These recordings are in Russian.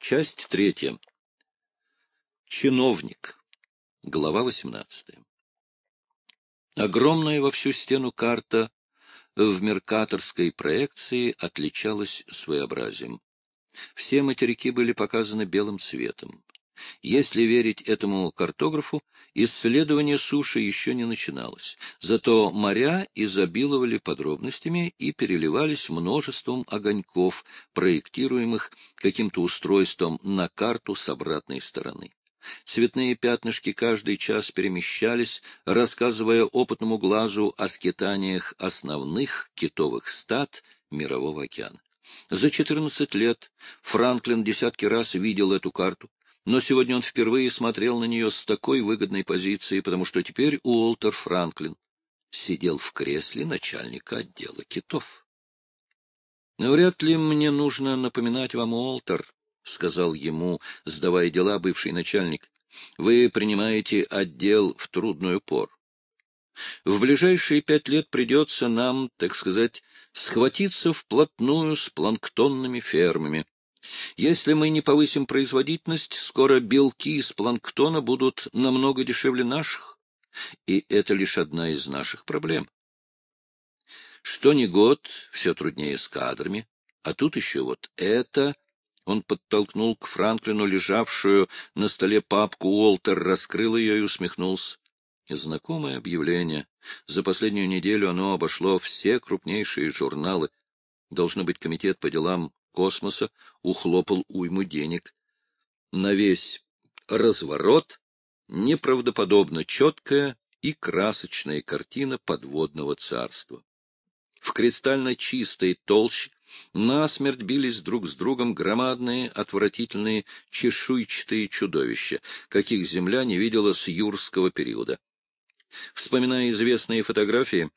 Часть третья. Чиновник. Глава восемнадцатая. Огромная во всю стену карта в меркаторской проекции отличалась своеобразием. Все материки были показаны белым цветом. Если верить этому картографу, исследование суши еще не начиналось, зато моря изобиловали подробностями и переливались множеством огоньков, проектируемых каким-то устройством на карту с обратной стороны. Цветные пятнышки каждый час перемещались, рассказывая опытному глазу о скитаниях основных китовых стад Мирового океана. За 14 лет Франклин десятки раз видел эту карту, но сегодня он впервые смотрел на нее с такой выгодной позиции, потому что теперь Уолтер Франклин сидел в кресле начальника отдела китов. «Но вряд ли мне нужно напоминать вам, Уолтер», — сказал ему, сдавая дела бывший начальник, — «вы принимаете отдел в трудную пору. В ближайшие пять лет придется нам, так сказать, схватиться вплотную с планктонными фермами. Если мы не повысим производительность, скоро белки из планктона будут намного дешевле наших, и это лишь одна из наших проблем. Что ни год, все труднее с кадрами, а тут еще вот это... Он подтолкнул к Франклину лежавшую на столе папку Уолтер, раскрыл ее и усмехнулся. Знакомое объявление. За последнюю неделю оно обошло все крупнейшие журналы. Должно быть, комитет по делам космоса ухлопал уйму денег. На весь разворот неправдоподобно четкая и красочная картина подводного царства. В кристально чистой толще насмерть бились друг с другом громадные, отвратительные, чешуйчатые чудовища, каких Земля не видела с юрского периода. Вспоминая известные фотографии,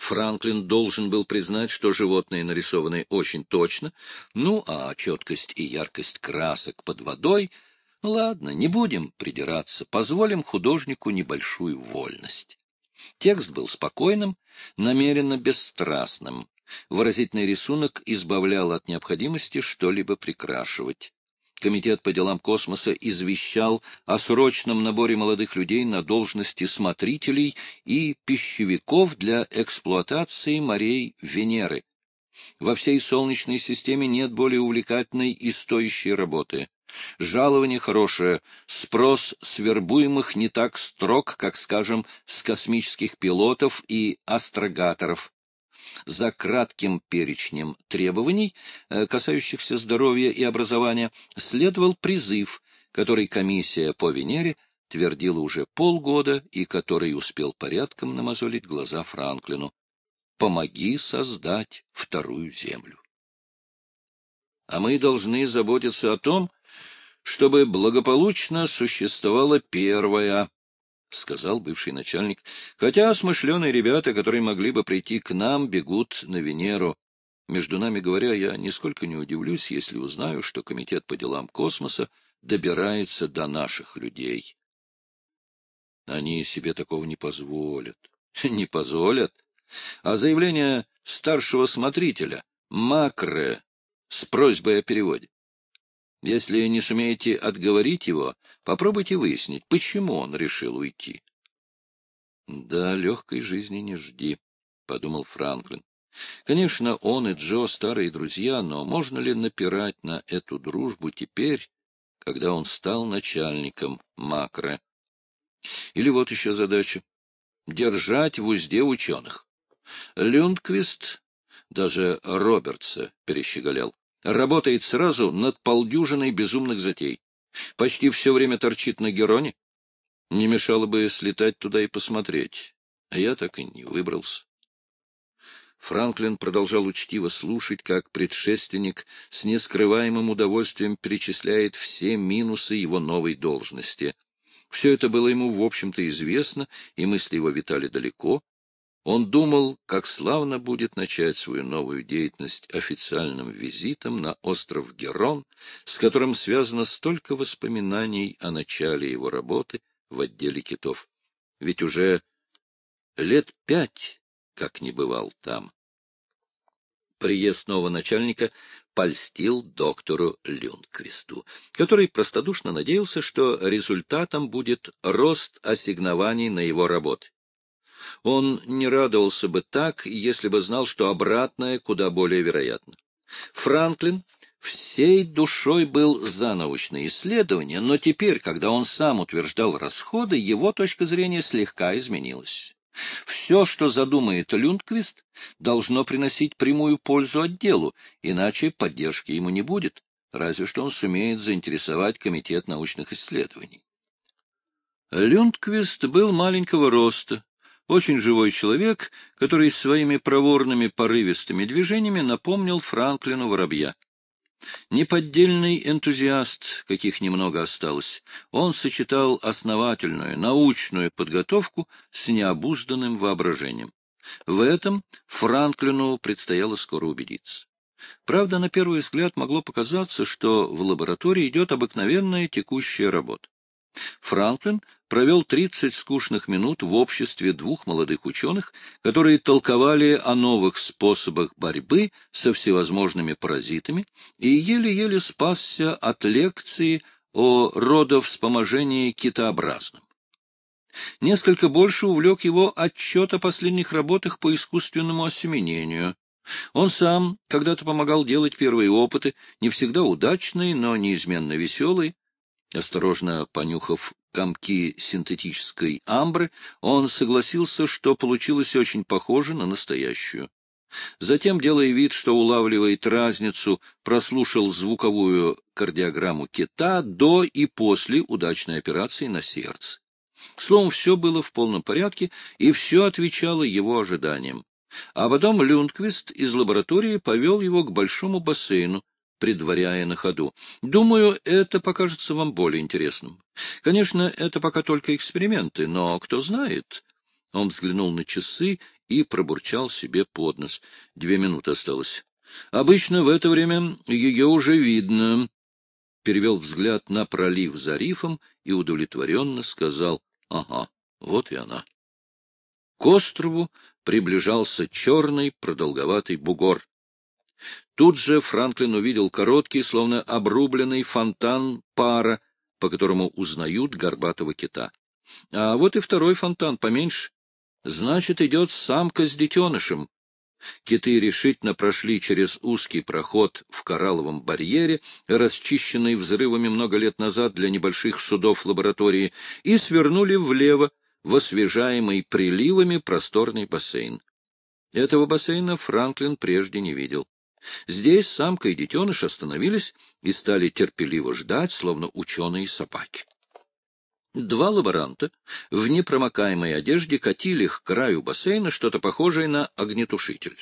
Франклин должен был признать, что животные нарисованы очень точно, ну, а четкость и яркость красок под водой... Ладно, не будем придираться, позволим художнику небольшую вольность. Текст был спокойным, намеренно бесстрастным. Выразительный рисунок избавлял от необходимости что-либо прикрашивать. Комитет по делам космоса извещал о срочном наборе молодых людей на должности смотрителей и пищевиков для эксплуатации морей Венеры. Во всей Солнечной системе нет более увлекательной и стоящей работы. Жалование хорошее, спрос с вербуемых не так строг, как, скажем, с космических пилотов и астрогаторов за кратким перечнем требований, э, касающихся здоровья и образования, следовал призыв, который комиссия по Венере твердила уже полгода и который успел порядком намазолить глаза Франклину. «Помоги создать вторую землю». А мы должны заботиться о том, чтобы благополучно существовала первая, — сказал бывший начальник, — хотя смышленые ребята, которые могли бы прийти к нам, бегут на Венеру. Между нами говоря, я нисколько не удивлюсь, если узнаю, что Комитет по делам космоса добирается до наших людей. Они себе такого не позволят. Не позволят. А заявление старшего смотрителя, Макре, с просьбой о переводе. Если не сумеете отговорить его, попробуйте выяснить, почему он решил уйти. — Да, легкой жизни не жди, — подумал Франклин. Конечно, он и Джо старые друзья, но можно ли напирать на эту дружбу теперь, когда он стал начальником Макро? Или вот еще задача — держать в узде ученых. Люндквист даже Робертса перещеголял. Работает сразу над полдюжиной безумных затей. Почти все время торчит на Героне. Не мешало бы слетать туда и посмотреть. А я так и не выбрался. Франклин продолжал учтиво слушать, как предшественник с нескрываемым удовольствием перечисляет все минусы его новой должности. Все это было ему, в общем-то, известно, и мысли его витали далеко, он думал, как славно будет начать свою новую деятельность официальным визитом на остров Герон, с которым связано столько воспоминаний о начале его работы в отделе китов. Ведь уже лет пять как не бывал там. Приезд нового начальника польстил доктору Люнквисту, который простодушно надеялся, что результатом будет рост ассигнований на его работы. Он не радовался бы так, если бы знал, что обратное куда более вероятно. Франклин всей душой был за научные исследования, но теперь, когда он сам утверждал расходы, его точка зрения слегка изменилась. Все, что задумает Люндквист, должно приносить прямую пользу отделу, иначе поддержки ему не будет, разве что он сумеет заинтересовать Комитет научных исследований. Люндквист был маленького роста, очень живой человек, который своими проворными порывистыми движениями напомнил Франклину воробья. Неподдельный энтузиаст, каких немного осталось, он сочетал основательную научную подготовку с необузданным воображением. В этом Франклину предстояло скоро убедиться. Правда, на первый взгляд могло показаться, что в лаборатории идет обыкновенная текущая работа. Франклин провел 30 скучных минут в обществе двух молодых ученых, которые толковали о новых способах борьбы со всевозможными паразитами и еле-еле спасся от лекции о родовспоможении китообразным. Несколько больше увлек его отчет о последних работах по искусственному осеменению. Он сам когда-то помогал делать первые опыты, не всегда удачные, но неизменно веселые, Осторожно понюхав комки синтетической амбры, он согласился, что получилось очень похоже на настоящую. Затем, делая вид, что улавливает разницу, прослушал звуковую кардиограмму кита до и после удачной операции на сердце. Словом, все было в полном порядке, и все отвечало его ожиданиям. А потом Люндквист из лаборатории повел его к большому бассейну, предваряя на ходу. Думаю, это покажется вам более интересным. Конечно, это пока только эксперименты, но кто знает... Он взглянул на часы и пробурчал себе под нос. Две минуты осталось. Обычно в это время ее уже видно. Перевел взгляд на пролив за рифом и удовлетворенно сказал, — Ага, вот и она. К острову приближался черный продолговатый бугор. Тут же Франклин увидел короткий, словно обрубленный фонтан пара, по которому узнают горбатого кита. А вот и второй фонтан, поменьше. Значит, идет самка с детенышем. Киты решительно прошли через узкий проход в коралловом барьере, расчищенный взрывами много лет назад для небольших судов лаборатории, и свернули влево в освежаемый приливами просторный бассейн. Этого бассейна Франклин прежде не видел. Здесь самка и детеныш остановились и стали терпеливо ждать, словно ученые собаки. Два лаборанта в непромокаемой одежде катили к краю бассейна что-то похожее на огнетушитель.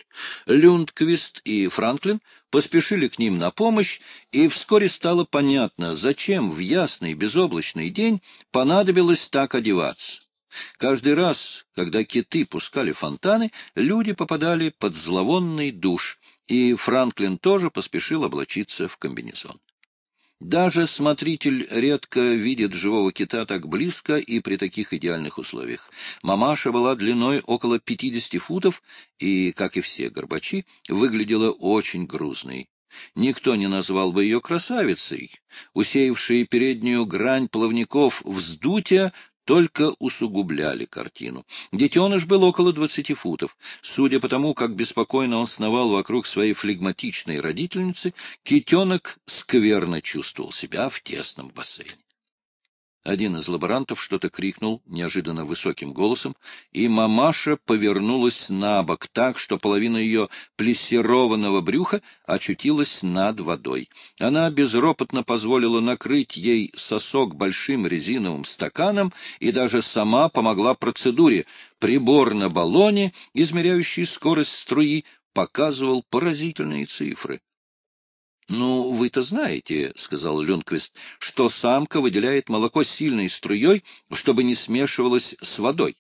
Люндквист и Франклин поспешили к ним на помощь, и вскоре стало понятно, зачем в ясный безоблачный день понадобилось так одеваться. Каждый раз, когда киты пускали фонтаны, люди попадали под зловонный душ, и Франклин тоже поспешил облачиться в комбинезон. Даже смотритель редко видит живого кита так близко и при таких идеальных условиях. Мамаша была длиной около 50 футов и, как и все горбачи, выглядела очень грузной. Никто не назвал бы ее красавицей. Усеявшие переднюю грань плавников вздутия только усугубляли картину. Детеныш был около двадцати футов. Судя по тому, как беспокойно он сновал вокруг своей флегматичной родительницы, китенок скверно чувствовал себя в тесном бассейне. Один из лаборантов что-то крикнул неожиданно высоким голосом, и мамаша повернулась на бок так, что половина ее плессированного брюха очутилась над водой. Она безропотно позволила накрыть ей сосок большим резиновым стаканом и даже сама помогла процедуре. Прибор на баллоне, измеряющий скорость струи, показывал поразительные цифры. — Ну, вы-то знаете, — сказал Люнквист, — что самка выделяет молоко сильной струей, чтобы не смешивалось с водой.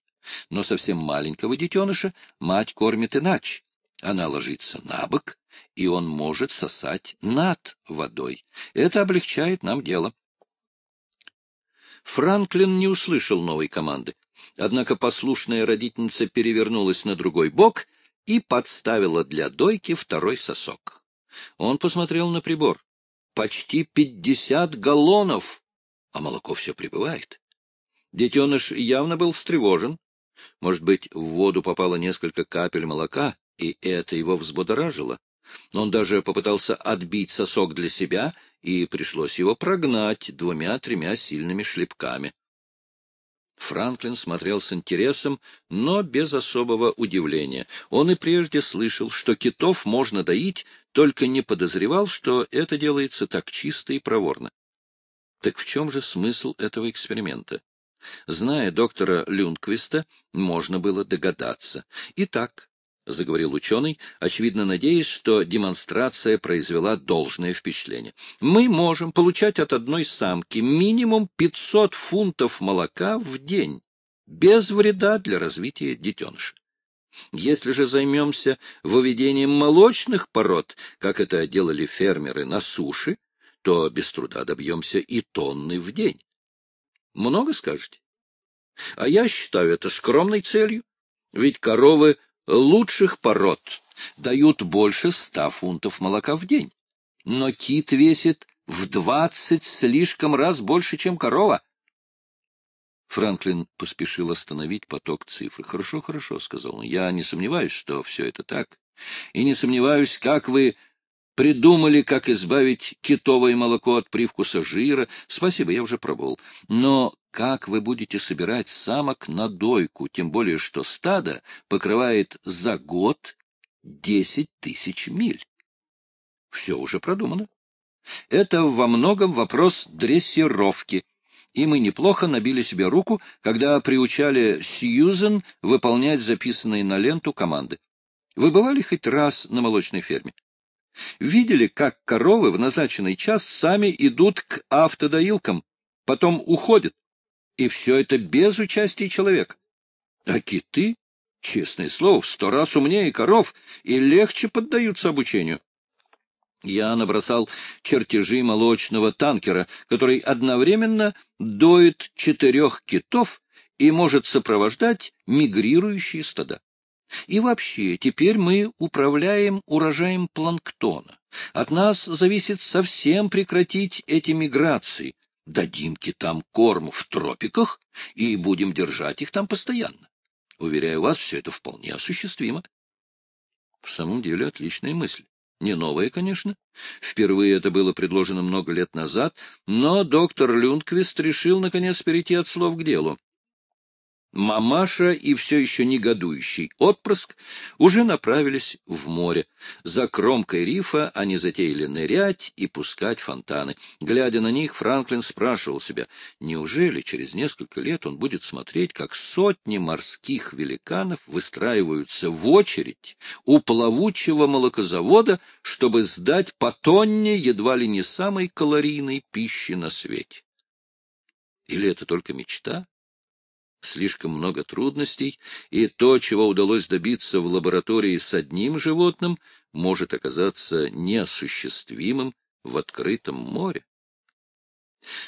Но совсем маленького детеныша мать кормит иначе. Она ложится на бок, и он может сосать над водой. Это облегчает нам дело. Франклин не услышал новой команды. Однако послушная родительница перевернулась на другой бок и подставила для дойки второй сосок. Он посмотрел на прибор. Почти пятьдесят галлонов, а молоко все прибывает. Детеныш явно был встревожен. Может быть, в воду попало несколько капель молока, и это его взбудоражило. Он даже попытался отбить сосок для себя, и пришлось его прогнать двумя-тремя сильными шлепками. Франклин смотрел с интересом, но без особого удивления. Он и прежде слышал, что китов можно доить, только не подозревал, что это делается так чисто и проворно. Так в чем же смысл этого эксперимента? Зная доктора Люнквиста, можно было догадаться. Итак, — заговорил ученый, очевидно надеясь, что демонстрация произвела должное впечатление. «Мы можем получать от одной самки минимум 500 фунтов молока в день, без вреда для развития детеныша. Если же займемся выведением молочных пород, как это делали фермеры на суше, то без труда добьемся и тонны в день. Много скажете? А я считаю это скромной целью, ведь коровы лучших пород дают больше ста фунтов молока в день. Но кит весит в двадцать слишком раз больше, чем корова. Франклин поспешил остановить поток цифр. — Хорошо, хорошо, — сказал он. — Я не сомневаюсь, что все это так. И не сомневаюсь, как вы придумали, как избавить китовое молоко от привкуса жира. Спасибо, я уже пробовал. Но как вы будете собирать самок на дойку, тем более что стадо покрывает за год десять тысяч миль? Все уже продумано. Это во многом вопрос дрессировки, и мы неплохо набили себе руку, когда приучали Сьюзен выполнять записанные на ленту команды. Вы бывали хоть раз на молочной ферме? Видели, как коровы в назначенный час сами идут к автодоилкам, потом уходят, и все это без участия человека. А киты, честное слово, в сто раз умнее коров и легче поддаются обучению. Я набросал чертежи молочного танкера, который одновременно доит четырех китов и может сопровождать мигрирующие стада. И вообще, теперь мы управляем урожаем планктона. От нас зависит совсем прекратить эти миграции, Дадим китам корм в тропиках и будем держать их там постоянно. Уверяю вас, все это вполне осуществимо. В самом деле отличная мысль. Не новая, конечно. Впервые это было предложено много лет назад, но доктор Люндквист решил, наконец, перейти от слов к делу. Мамаша и все еще негодующий отпрыск уже направились в море. За кромкой рифа они затеяли нырять и пускать фонтаны. Глядя на них, Франклин спрашивал себя, неужели через несколько лет он будет смотреть, как сотни морских великанов выстраиваются в очередь у плавучего молокозавода, чтобы сдать по тонне едва ли не самой калорийной пищи на свете. Или это только мечта? Слишком много трудностей, и то, чего удалось добиться в лаборатории с одним животным, может оказаться неосуществимым в открытом море.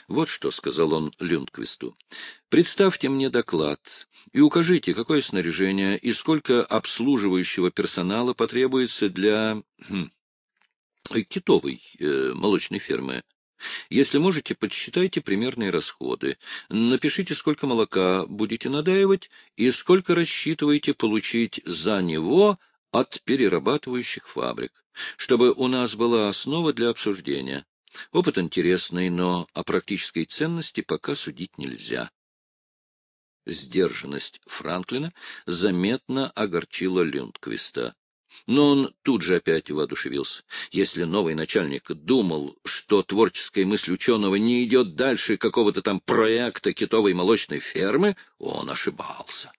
Вот что, — сказал он Люндквисту, — представьте мне доклад и укажите, какое снаряжение и сколько обслуживающего персонала потребуется для хм, китовой э, молочной фермы. Если можете, подсчитайте примерные расходы. Напишите, сколько молока будете надаивать и сколько рассчитываете получить за него от перерабатывающих фабрик, чтобы у нас была основа для обсуждения. Опыт интересный, но о практической ценности пока судить нельзя. Сдержанность Франклина заметно огорчила Люндквиста. Но он тут же опять воодушевился. Если новый начальник думал, что творческая мысль ученого не идет дальше какого-то там проекта китовой молочной фермы, он ошибался.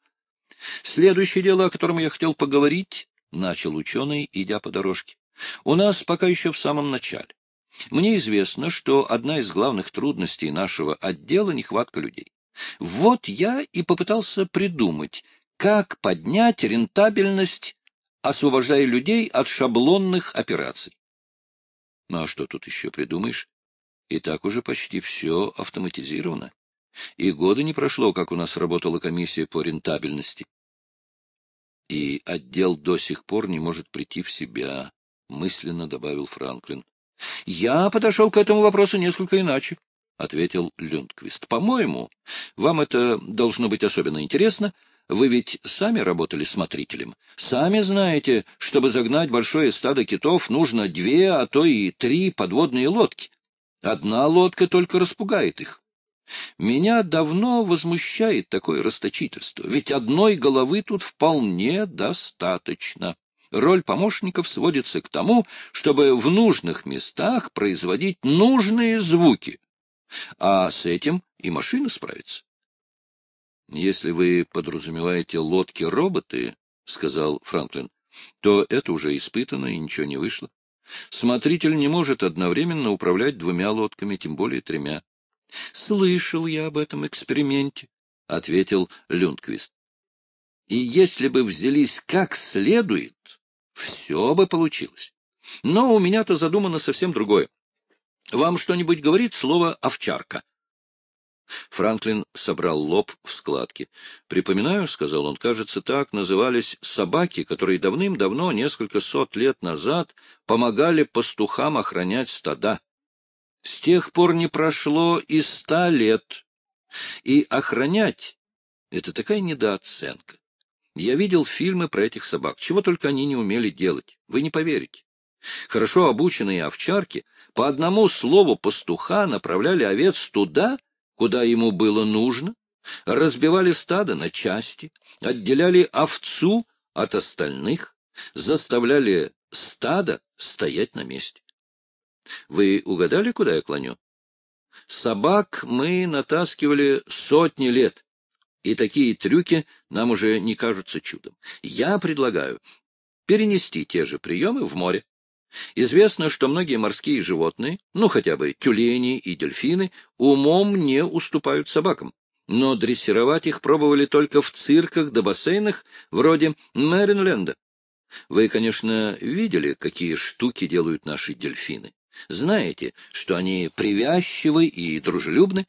Следующее дело, о котором я хотел поговорить, — начал ученый, идя по дорожке, — у нас пока еще в самом начале. Мне известно, что одна из главных трудностей нашего отдела — нехватка людей. Вот я и попытался придумать, как поднять рентабельность освобождая людей от шаблонных операций. Ну а что тут еще придумаешь? И так уже почти все автоматизировано. И года не прошло, как у нас работала комиссия по рентабельности. И отдел до сих пор не может прийти в себя, мысленно добавил Франклин. — Я подошел к этому вопросу несколько иначе, — ответил Люндквист. — По-моему, вам это должно быть особенно интересно. Вы ведь сами работали смотрителем. Сами знаете, чтобы загнать большое стадо китов, нужно две, а то и три подводные лодки. Одна лодка только распугает их. Меня давно возмущает такое расточительство, ведь одной головы тут вполне достаточно. Роль помощников сводится к тому, чтобы в нужных местах производить нужные звуки. А с этим и машина справится. Если вы подразумеваете лодки-роботы, — сказал Франклин, — то это уже испытано и ничего не вышло. Смотритель не может одновременно управлять двумя лодками, тем более тремя. — Слышал я об этом эксперименте, — ответил Люндквист. — И если бы взялись как следует, все бы получилось. Но у меня-то задумано совсем другое. Вам что-нибудь говорит слово «овчарка»? Франклин собрал лоб в складки. «Припоминаю», — сказал он, — «кажется, так назывались собаки, которые давным-давно, несколько сот лет назад, помогали пастухам охранять стада. С тех пор не прошло и ста лет. И охранять — это такая недооценка. Я видел фильмы про этих собак, чего только они не умели делать, вы не поверите. Хорошо обученные овчарки по одному слову пастуха направляли овец туда, куда ему было нужно, разбивали стадо на части, отделяли овцу от остальных, заставляли стадо стоять на месте. Вы угадали, куда я клоню? Собак мы натаскивали сотни лет, и такие трюки нам уже не кажутся чудом. Я предлагаю перенести те же приемы в море. Известно, что многие морские животные, ну хотя бы тюлени и дельфины, умом не уступают собакам. Но дрессировать их пробовали только в цирках да бассейнах вроде Мэринленда. Вы, конечно, видели, какие штуки делают наши дельфины. Знаете, что они привязчивы и дружелюбны?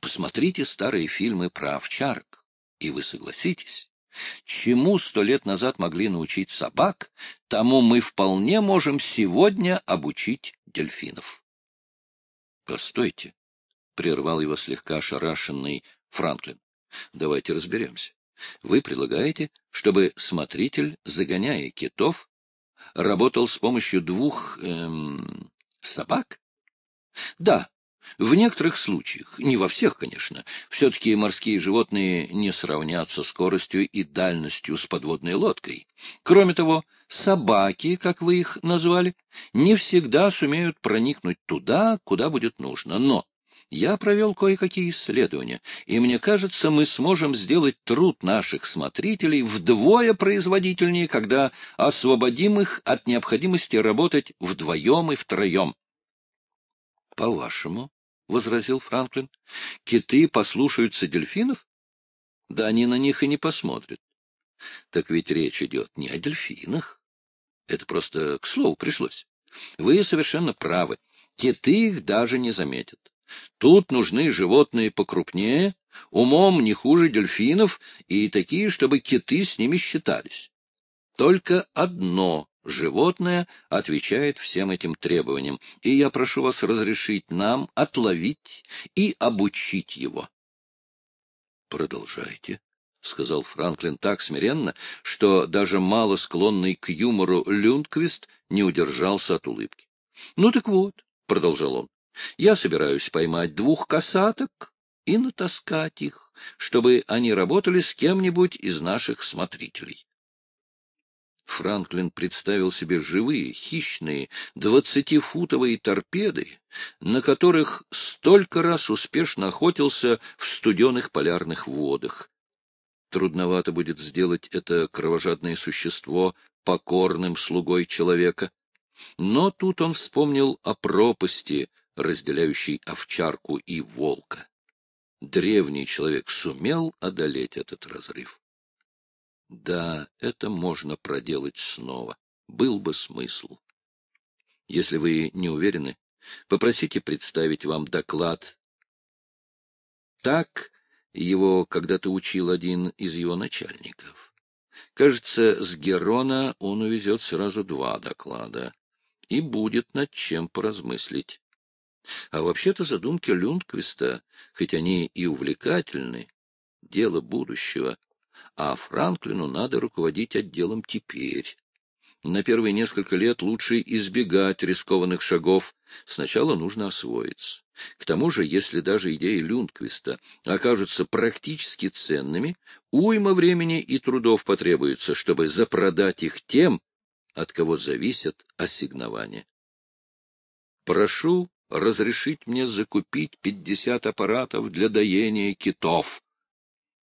Посмотрите старые фильмы про овчарок, и вы согласитесь. Чему сто лет назад могли научить собак, тому мы вполне можем сегодня обучить дельфинов. — Постойте, — прервал его слегка ошарашенный Франклин. — Давайте разберемся. Вы предлагаете, чтобы смотритель, загоняя китов, работал с помощью двух эм, собак? Да, в некоторых случаях, не во всех, конечно, все-таки морские животные не сравнятся скоростью и дальностью с подводной лодкой. Кроме того, собаки, как вы их назвали, не всегда сумеют проникнуть туда, куда будет нужно. Но я провел кое-какие исследования, и мне кажется, мы сможем сделать труд наших смотрителей вдвое производительнее, когда освободим их от необходимости работать вдвоем и втроем. — По-вашему, — возразил Франклин, — киты послушаются дельфинов? Да они на них и не посмотрят. Так ведь речь идет не о дельфинах. Это просто к слову пришлось. Вы совершенно правы. Киты их даже не заметят. Тут нужны животные покрупнее, умом не хуже дельфинов, и такие, чтобы киты с ними считались. Только одно животное отвечает всем этим требованиям, и я прошу вас разрешить нам отловить и обучить его. — Продолжайте, — сказал Франклин так смиренно, что даже мало склонный к юмору Люндквист не удержался от улыбки. — Ну так вот, — продолжал он, я собираюсь поймать двух касаток и натаскать их, чтобы они работали с кем-нибудь из наших смотрителей. Франклин представил себе живые, хищные, двадцатифутовые торпеды, на которых столько раз успешно охотился в студеных полярных водах. Трудновато будет сделать это кровожадное существо покорным слугой человека. Но тут он вспомнил о пропасти, разделяющий овчарку и волка. Древний человек сумел одолеть этот разрыв. Да, это можно проделать снова. Был бы смысл. Если вы не уверены, попросите представить вам доклад. Так его когда-то учил один из его начальников. Кажется, с Герона он увезет сразу два доклада. И будет над чем поразмыслить. А вообще-то задумки Люндквиста, хоть они и увлекательны, дело будущего, а Франклину надо руководить отделом теперь. На первые несколько лет лучше избегать рискованных шагов. Сначала нужно освоиться. К тому же, если даже идеи Люндквиста окажутся практически ценными, уйма времени и трудов потребуется, чтобы запродать их тем, от кого зависят ассигнования. Прошу разрешить мне закупить пятьдесят аппаратов для доения китов.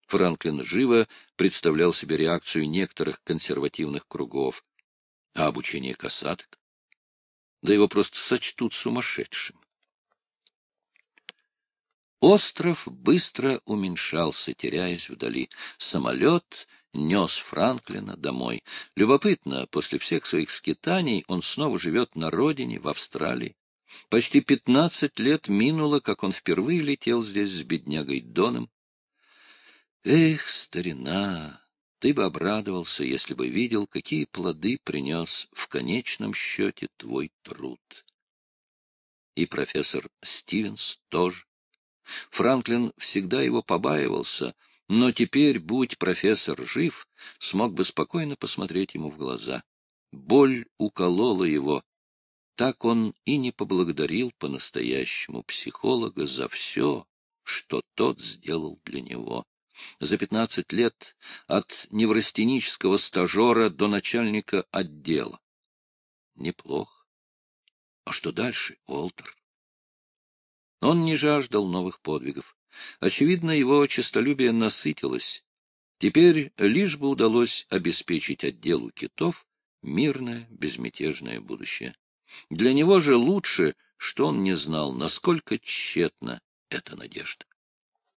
Франклин живо представлял себе реакцию некоторых консервативных кругов. А обучение касаток? Да его просто сочтут сумасшедшим. Остров быстро уменьшался, теряясь вдали. Самолет нес Франклина домой. Любопытно, после всех своих скитаний он снова живет на родине, в Австралии. Почти пятнадцать лет минуло, как он впервые летел здесь с беднягой Доном. Эх, старина, ты бы обрадовался, если бы видел, какие плоды принес в конечном счете твой труд. И профессор Стивенс тоже. Франклин всегда его побаивался, но теперь, будь профессор жив, смог бы спокойно посмотреть ему в глаза. Боль уколола его. Так он и не поблагодарил по-настоящему психолога за все, что тот сделал для него. За пятнадцать лет от неврастенического стажера до начальника отдела. Неплохо. А что дальше, Уолтер? Он не жаждал новых подвигов. Очевидно, его честолюбие насытилось. Теперь лишь бы удалось обеспечить отделу китов мирное, безмятежное будущее. Для него же лучше, что он не знал, насколько тщетна эта надежда.